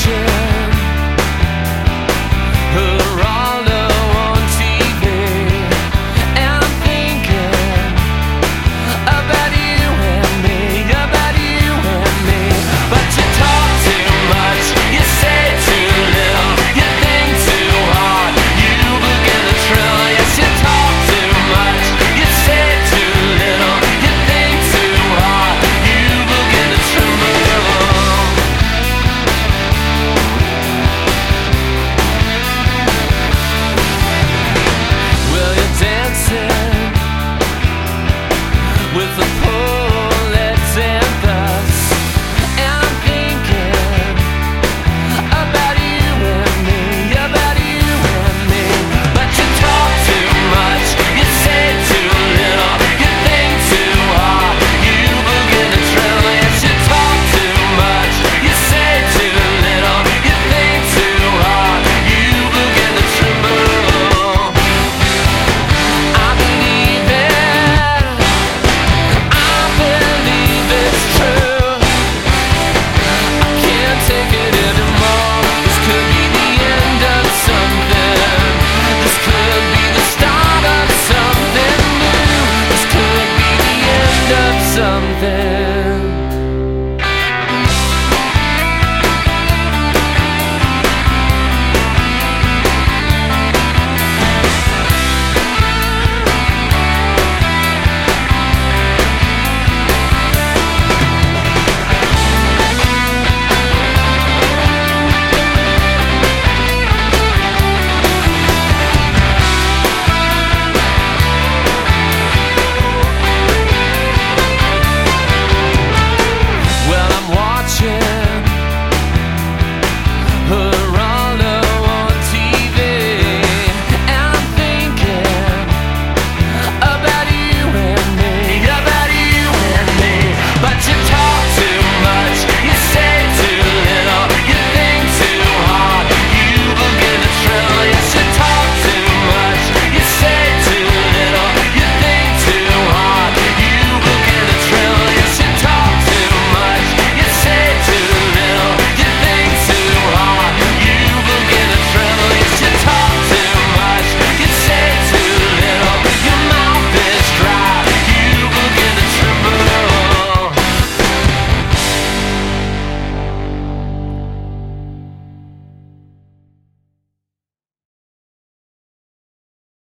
share